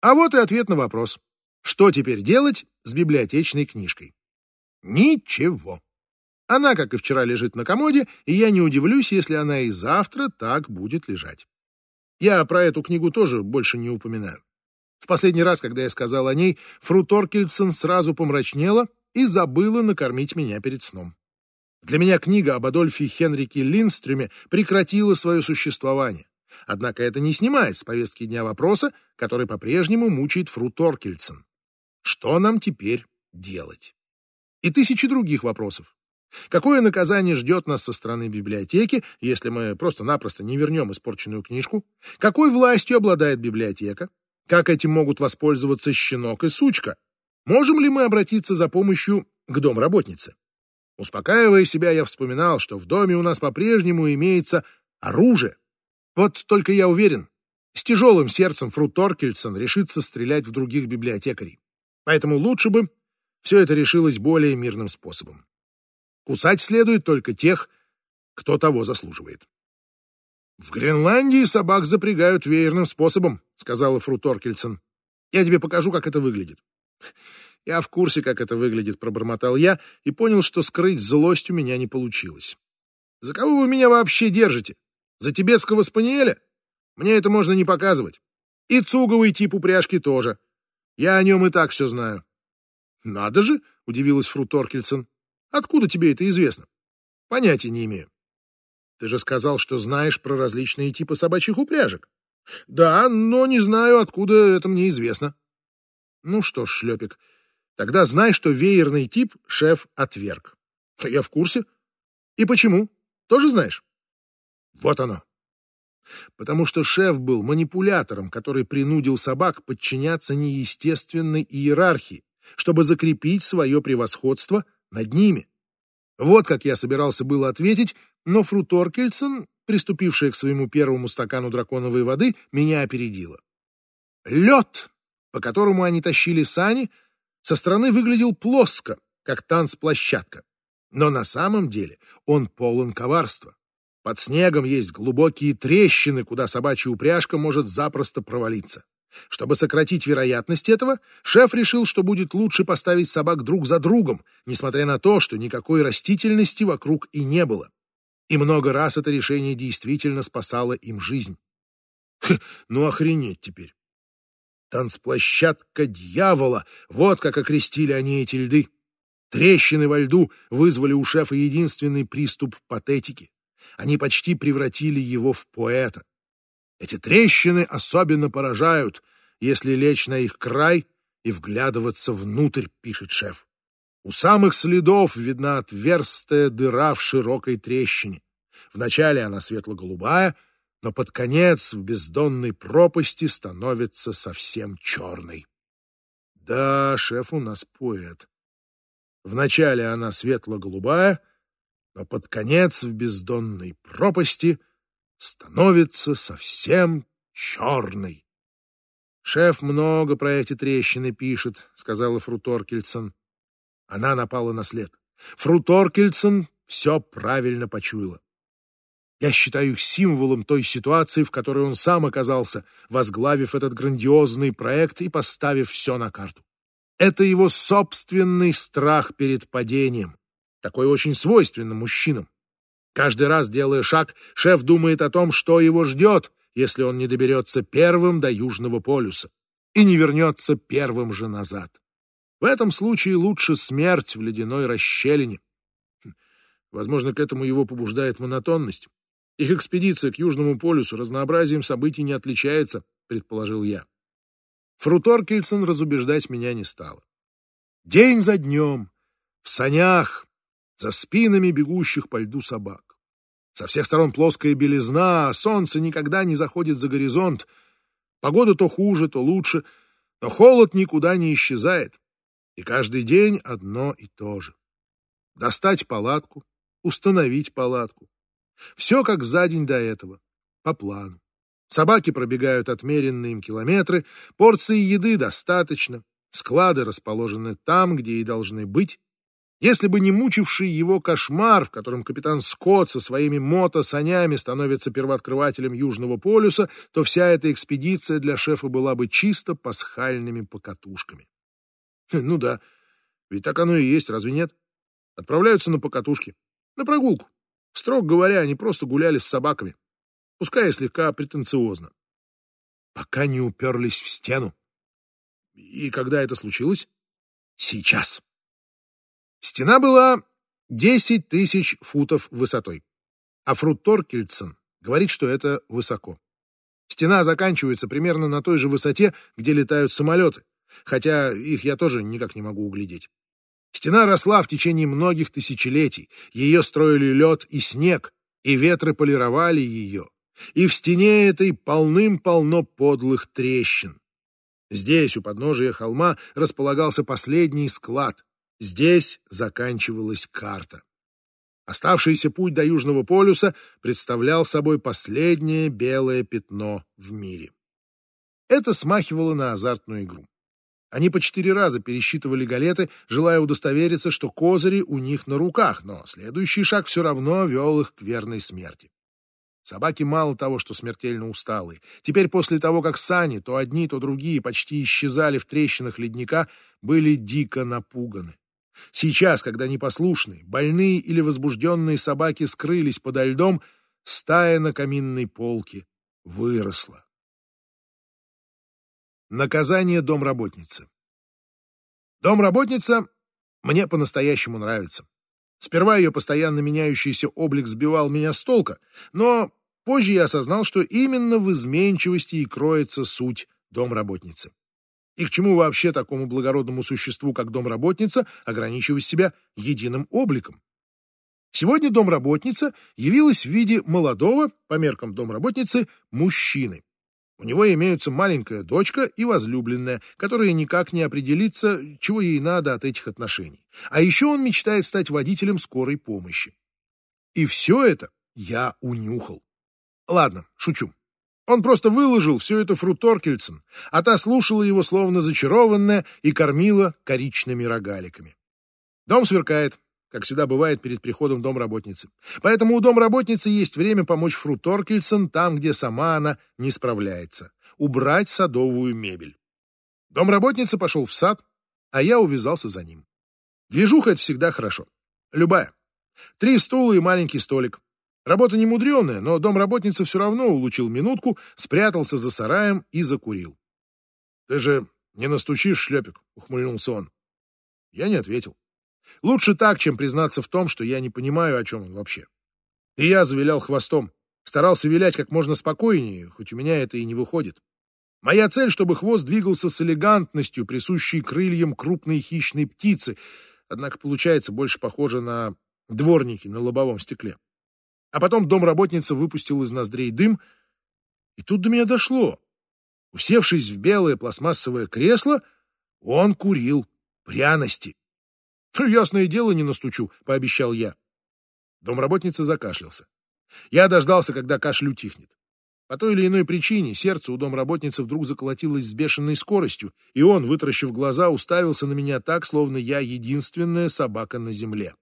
А вот и ответ на вопрос. Что теперь делать с библиотечной книжкой? Ничего. Она, как и вчера, лежит на комоде, и я не удивлюсь, если она и завтра так будет лежать. Я про эту книгу тоже больше не упоминаю. В последний раз, когда я сказал о ней, Фру Торкельсон сразу помрачнела и забыла накормить меня перед сном. Для меня книга об Адольфе Хенрике Линдстрюме прекратила свое существование. Однако это не снимает с повестки дня вопроса, который по-прежнему мучает Фру Торкельсон. Что нам теперь делать? И тысячи других вопросов. Какое наказание ждет нас со стороны библиотеки, если мы просто-напросто не вернем испорченную книжку? Какой властью обладает библиотека? Как этим могут воспользоваться щенок и сучка? Можем ли мы обратиться за помощью к домработнице? Успокаивая себя, я вспоминал, что в доме у нас по-прежнему имеется оружие. Вот только я уверен, с тяжелым сердцем Фру Торкельсон решится стрелять в других библиотекарей. Поэтому лучше бы все это решилось более мирным способом. Кусать следует только тех, кто того заслуживает. «В Гренландии собак запрягают веерным способом», — сказала Фру Торкельсон. «Я тебе покажу, как это выглядит». «Я в курсе, как это выглядит», — пробормотал я и понял, что скрыть злость у меня не получилось. «За кого вы меня вообще держите? За тибетского спаниеля? Мне это можно не показывать. И цуговый тип упряжки тоже. Я о нем и так все знаю». «Надо же!» — удивилась Фру Торкельсон. Откуда тебе это известно? Понятия не имею. Ты же сказал, что знаешь про различные типы собачьих упряжек. Да, но не знаю, откуда это мне известно. Ну что ж, шлепик, тогда знай, что веерный тип шеф отверг. Я в курсе. И почему? Тоже знаешь? Вот оно. Потому что шеф был манипулятором, который принудил собак подчиняться неестественной иерархии, чтобы закрепить свое превосходство — над ними. Вот как я собирался было ответить, но Фру Торкельсон, приступившая к своему первому стакану драконовой воды, меня опередила. Лед, по которому они тащили сани, со стороны выглядел плоско, как танцплощадка. Но на самом деле он полон коварства. Под снегом есть глубокие трещины, куда собачья упряжка может запросто провалиться. Чтобы сократить вероятность этого, шеф решил, что будет лучше поставить собак друг за другом, несмотря на то, что никакой растительности вокруг и не было. И много раз это решение действительно спасало им жизнь. Хм, ну охренеть теперь. Танцплощадка дьявола, вот как окрестили они эти льды. Трещины во льду вызвали у шефа единственный приступ патетики. Они почти превратили его в поэта. Эти трещины особенно поражают, если лечь на их край и вглядываться внутрь, пишет шеф. У самых следов видна отверстая дыра в широкой трещине. Вначале она светло-голубая, но под конец в бездонной пропасти становится совсем черной. Да, шеф у нас поэт. Вначале она светло-голубая, но под конец в бездонной пропасти становится совсем черной. «Шеф много про эти трещины пишет», — сказала Фру Торкельсон. Она напала на след. Фру Торкельсон все правильно почуяла. Я считаю их символом той ситуации, в которой он сам оказался, возглавив этот грандиозный проект и поставив все на карту. Это его собственный страх перед падением, такой очень свойственный мужчинам. Каждый раз, делая шаг, шеф думает о том, что его ждет, если он не доберется первым до Южного полюса и не вернется первым же назад. В этом случае лучше смерть в ледяной расщелине. Хм, возможно, к этому его побуждает монотонность. Их экспедиция к Южному полюсу разнообразием событий не отличается, предположил я. Фруторкельсон разубеждать меня не стала. День за днем, в санях, за спинами бегущих по льду собак. Со всех сторон плоская белизна, а солнце никогда не заходит за горизонт. Погода то хуже, то лучше, но холод никуда не исчезает. И каждый день одно и то же. Достать палатку, установить палатку. Все как за день до этого, по плану. Собаки пробегают отмеренные им километры, порции еды достаточно, склады расположены там, где и должны быть, Если бы не мучивший его кошмар, в котором капитан Скотт со своими мотосанями становится первооткрывателем Южного полюса, то вся эта экспедиция для шефа была бы чисто пасхальными покатушками. Ну да, ведь так оно и есть, разве нет? Отправляются на покатушки, на прогулку. Строго говоря, они просто гуляли с собаками, пускай и слегка претенциозно. Пока не уперлись в стену. И когда это случилось? Сейчас. Стена была 10 тысяч футов высотой, а Фрут Торкельсон говорит, что это высоко. Стена заканчивается примерно на той же высоте, где летают самолеты, хотя их я тоже никак не могу углядеть. Стена росла в течение многих тысячелетий, ее строили лед и снег, и ветры полировали ее, и в стене этой полным-полно подлых трещин. Здесь, у подножия холма, располагался последний склад, Здесь заканчивалась карта. Оставшийся путь до Южного полюса представлял собой последнее белое пятно в мире. Это смахивало на азартную игру. Они по четыре раза пересчитывали галеты, желая удостовериться, что козыри у них на руках, но следующий шаг все равно вел их к верной смерти. Собаки мало того, что смертельно усталые. Теперь после того, как сани, то одни, то другие, почти исчезали в трещинах ледника, были дико напуганы. Сейчас, когда непослушные, больные или возбужденные собаки скрылись подо льдом, стая на каминной полке выросла. Наказание домработницы. Домработница мне по-настоящему нравится. Сперва ее постоянно меняющийся облик сбивал меня с толка, но позже я осознал, что именно в изменчивости и кроется суть домработницы. И к чему вообще такому благородному существу, как домработница, ограничивать себя единым обликом? Сегодня домработница явилась в виде молодого, по меркам домработницы, мужчины. У него имеются маленькая дочка и возлюбленная, которая никак не определится, чего ей надо от этих отношений. А еще он мечтает стать водителем скорой помощи. И все это я унюхал. Ладно, шучу. Он просто выложил все это Фру Торкельсон, а та слушала его словно зачарованная и кормила коричными рогаликами. Дом сверкает, как всегда бывает перед приходом домработницы. Поэтому у домработницы есть время помочь Фру Торкельсон там, где сама она не справляется. Убрать садовую мебель. Домработница пошел в сад, а я увязался за ним. Движуха — это всегда хорошо. Любая. Три стула и маленький столик. Работа не мудреная, но домработница все равно улучил минутку, спрятался за сараем и закурил. — Ты же не настучишь, шлепик? — ухмыльнулся он. Я не ответил. Лучше так, чем признаться в том, что я не понимаю, о чем он вообще. И я завилял хвостом, старался вилять как можно спокойнее, хоть у меня это и не выходит. Моя цель, чтобы хвост двигался с элегантностью, присущей крыльям крупной хищной птицы, однако получается больше похоже на дворники на лобовом стекле. А потом домработница выпустила из ноздрей дым, и тут до меня дошло. Усевшись в белое пластмассовое кресло, он курил пряности. «Ну, ясное дело, не настучу», — пообещал я. Домработница закашлялся. Я дождался, когда кашель утихнет. По той или иной причине сердце у домработницы вдруг заколотилось с бешеной скоростью, и он, вытаращив глаза, уставился на меня так, словно я единственная собака на земле.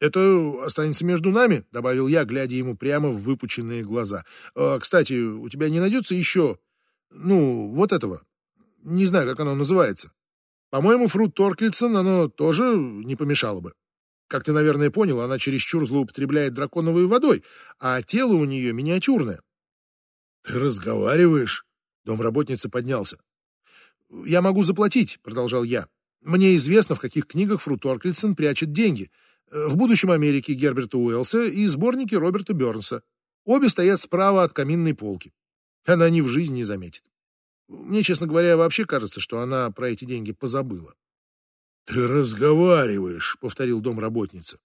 «Это останется между нами», — добавил я, глядя ему прямо в выпученные глаза. «А, «Кстати, у тебя не найдется еще, ну, вот этого? Не знаю, как оно называется. По-моему, фрут Торкельсон оно тоже не помешало бы. Как ты, наверное, понял, она чересчур злоупотребляет драконовой водой, а тело у нее миниатюрное». «Ты разговариваешь?» — домработница поднялся. «Я могу заплатить», — продолжал я. «Мне известно, в каких книгах фрут Торкельсон прячет деньги». В будущем Америке Герберта Уэллса и сборники Роберта Бернса. Обе стоят справа от каминной полки. Она ни в жизни не заметит. Мне, честно говоря, вообще кажется, что она про эти деньги позабыла. «Ты разговариваешь», — повторил домработница.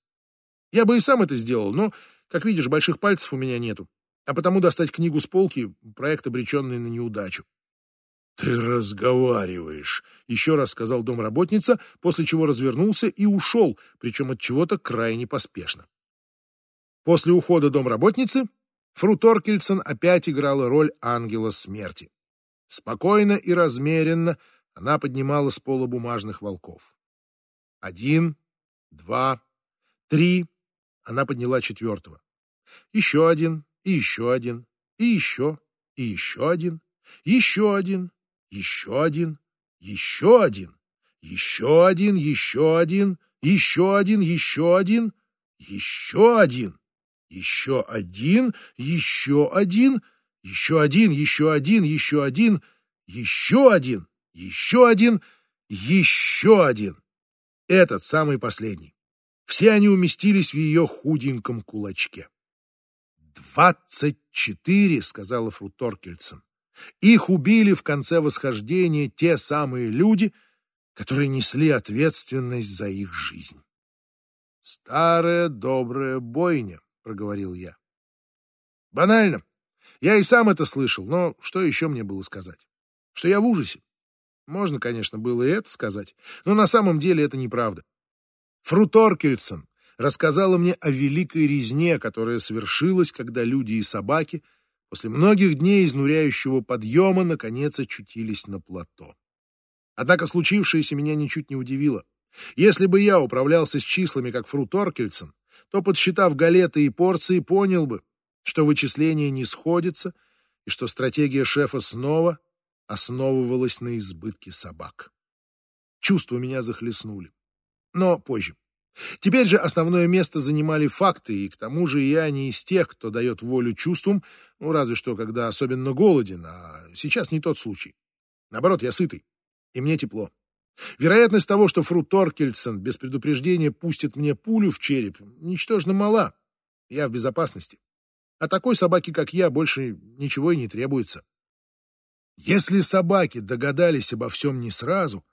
«Я бы и сам это сделал, но, как видишь, больших пальцев у меня нету. А потому достать книгу с полки — проект, обреченный на неудачу. «Ты разговариваешь», — еще раз сказал домработница, после чего развернулся и ушел, причем от чего-то крайне поспешно. После ухода домработницы Фру Торкельсон опять играла роль ангела смерти. Спокойно и размеренно она поднимала с пола бумажных волков. Один, два, три. Она подняла четвертого. Еще один, и еще один, и еще, и еще один, еще один, еще один, еще один, еще один, еще один, еще один, еще один, еще один, еще один, еще один, еще один, еще один, еще один, еще один, еще один, еще один. Этот самый последний. Все они уместились в ее худеньком кулачке. «Двадцать четыре», — сказала фру. Их убили в конце восхождения те самые люди, которые несли ответственность за их жизнь. «Старая добрая бойня», — проговорил я. «Банально. Я и сам это слышал, но что еще мне было сказать? Что я в ужасе. Можно, конечно, было и это сказать, но на самом деле это неправда. Фру Торкельсон рассказала мне о великой резне, которая совершилась, когда люди и собаки после многих дней изнуряющего подъема наконец очутились на плато. Однако случившееся меня ничуть не удивило. Если бы я управлялся с числами, как Фру Торкельсон, то, подсчитав галеты и порции, понял бы, что вычисления не сходятся и что стратегия шефа снова основывалась на избытке собак. Чувства меня захлестнули. Но позже. Теперь же основное место занимали факты, и к тому же я не из тех, кто дает волю чувствам, ну, разве что, когда особенно голоден, а сейчас не тот случай. Наоборот, я сытый, и мне тепло. Вероятность того, что Фру Торкельсон без предупреждения пустит мне пулю в череп, ничтожно мала. Я в безопасности. А такой собаке, как я, больше ничего и не требуется. Если собаки догадались обо всем не сразу,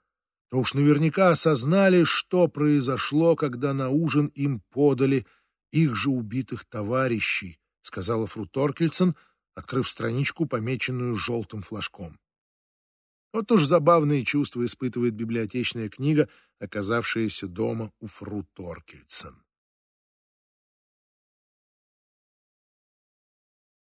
то уж наверняка осознали, что произошло, когда на ужин им подали их же убитых товарищей, сказала Фру Торкельсон, открыв страничку, помеченную желтым флажком. Вот уж забавные чувства испытывает библиотечная книга, оказавшаяся дома у Фру Торкельсон.